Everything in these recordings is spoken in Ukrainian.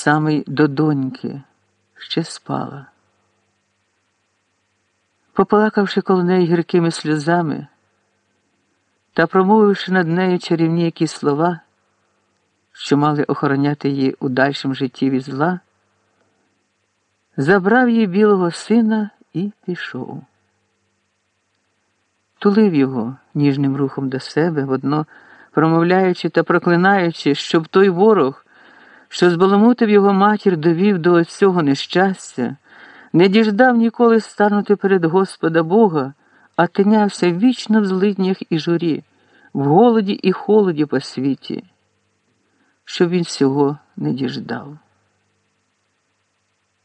самий до доньки, ще спала. Поплакавши коло неї гіркими сльозами та промовивши над нею чарівні якісь слова, що мали охороняти її у дальшому житті від зла, забрав її білого сина і пішов. Тулив його ніжним рухом до себе, водно промовляючи та проклинаючи, щоб той ворог, що збаламутив його матір, довів до цього нещастя, не діждав ніколи станути перед Господа Бога, а тинявся вічно в злиднях і журі, в голоді і холоді по світі, щоб він всього не діждав.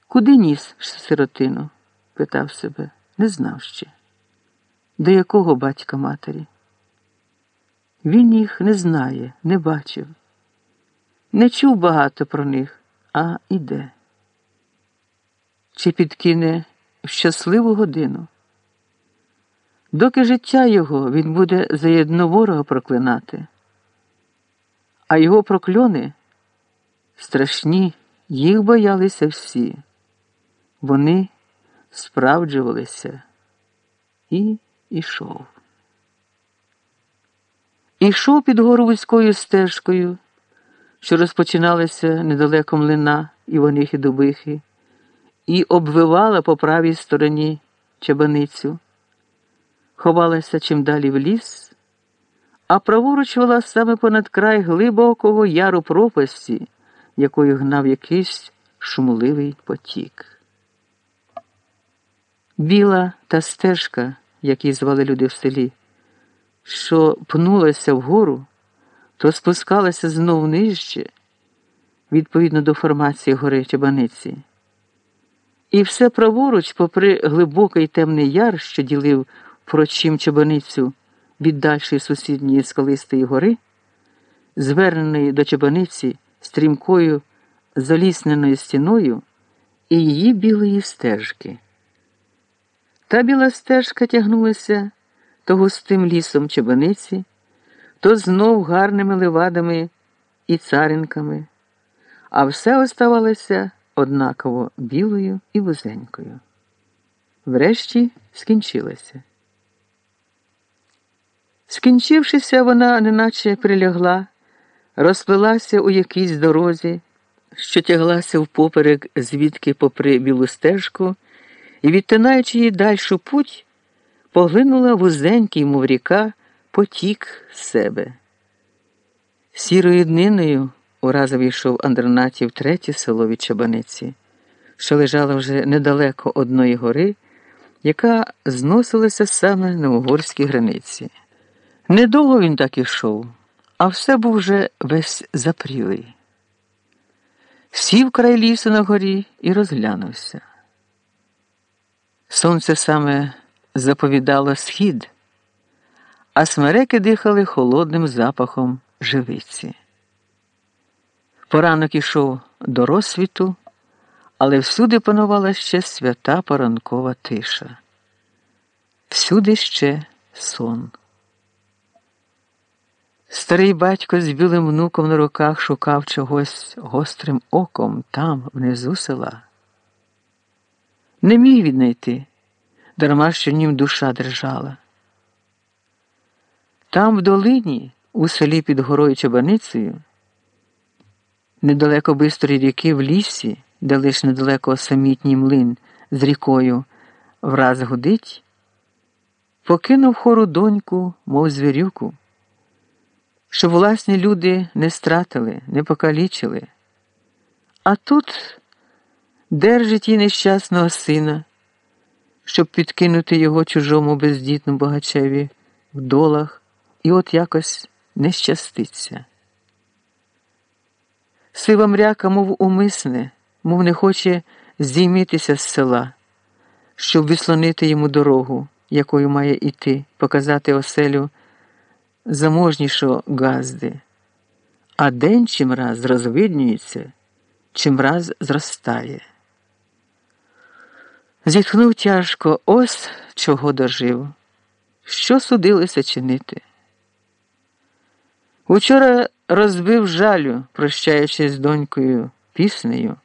Куди ніс сиротину? питав себе, не знав ще. До якого батька матері? Він їх не знає, не бачив, не чув багато про них, а іде. Чи підкине в щасливу годину? Доки життя його він буде заєдно ворога проклинати, а його прокльони страшні, їх боялися всі. Вони справджувалися і ішов. Ішов під гору вузькою стежкою, що розпочиналася недалеко млина Іванихи Дубихи, і обвивала по правій стороні чабаницю, ховалася чим далі в ліс, а праворуч вела саме понад край глибокого яру пропасті, якою гнав якийсь шумливий потік. Біла та стежка, як її звали люди в селі, що пнулася вгору, то спускалася знов нижче, відповідно до формації гори Чебаниці. І все праворуч, попри глибокий темний яр, що ділив прочим Чебаницю від дальшої сусідньої скалистої гори, зверненої до Чебаниці стрімкою залісненою стіною і її білої стежки. Та біла стежка тягнулася то густим лісом чебаниці, то знов гарними ливадами і царинками, а все оставалося однаково білою і вузенькою. Врешті скінчилася. Скінчившися, вона неначе прилягла, розплилася у якійсь дорозі, що тяглася впоперек, звідки попри білу стежку і, відтинаючи її дальшу путь, поглинула вузенький, мов ріка, потік з себе. Сірою дниною уразом йшов Андронатів третє село від Чабаниці, що лежало вже недалеко одної гори, яка зносилася саме на угорській границі. Недовго він так ішов, а все був вже весь запрілий. Сів край лісу на горі і розглянувся. Сонце саме заповідало схід, а смереки дихали холодним запахом живиці. Поранок ішов до розсвіту, але всюди панувала ще свята поранкова тиша. Всюди ще сон. Старий батько з білим внуком на руках шукав чогось гострим оком там, внизу села не міг віднайти, дарма що нім душа держала. Там, в долині, у селі під горою Чабаницею, недалеко бистрої ріки в лісі, де лиш недалеко самітній млин з рікою враз гудить, покинув хору доньку, мов звірюку, щоб власні люди не стратили, не покалічили. А тут держить їй нещасного сина, щоб підкинути його чужому бездітному богачеві в долах, і от якось не щаститься. Сива мряка, мов умисне, мов не хоче здіймитися з села, щоб вислонити йому дорогу, якою має іти, показати оселю заможнішого газди, а день чимраз розвиднюється, чимраз зростає. Зітхнув тяжко, ось чого дожив. Що судилося чинити? Учора розбив жалю, прощаючись з донькою, піснею.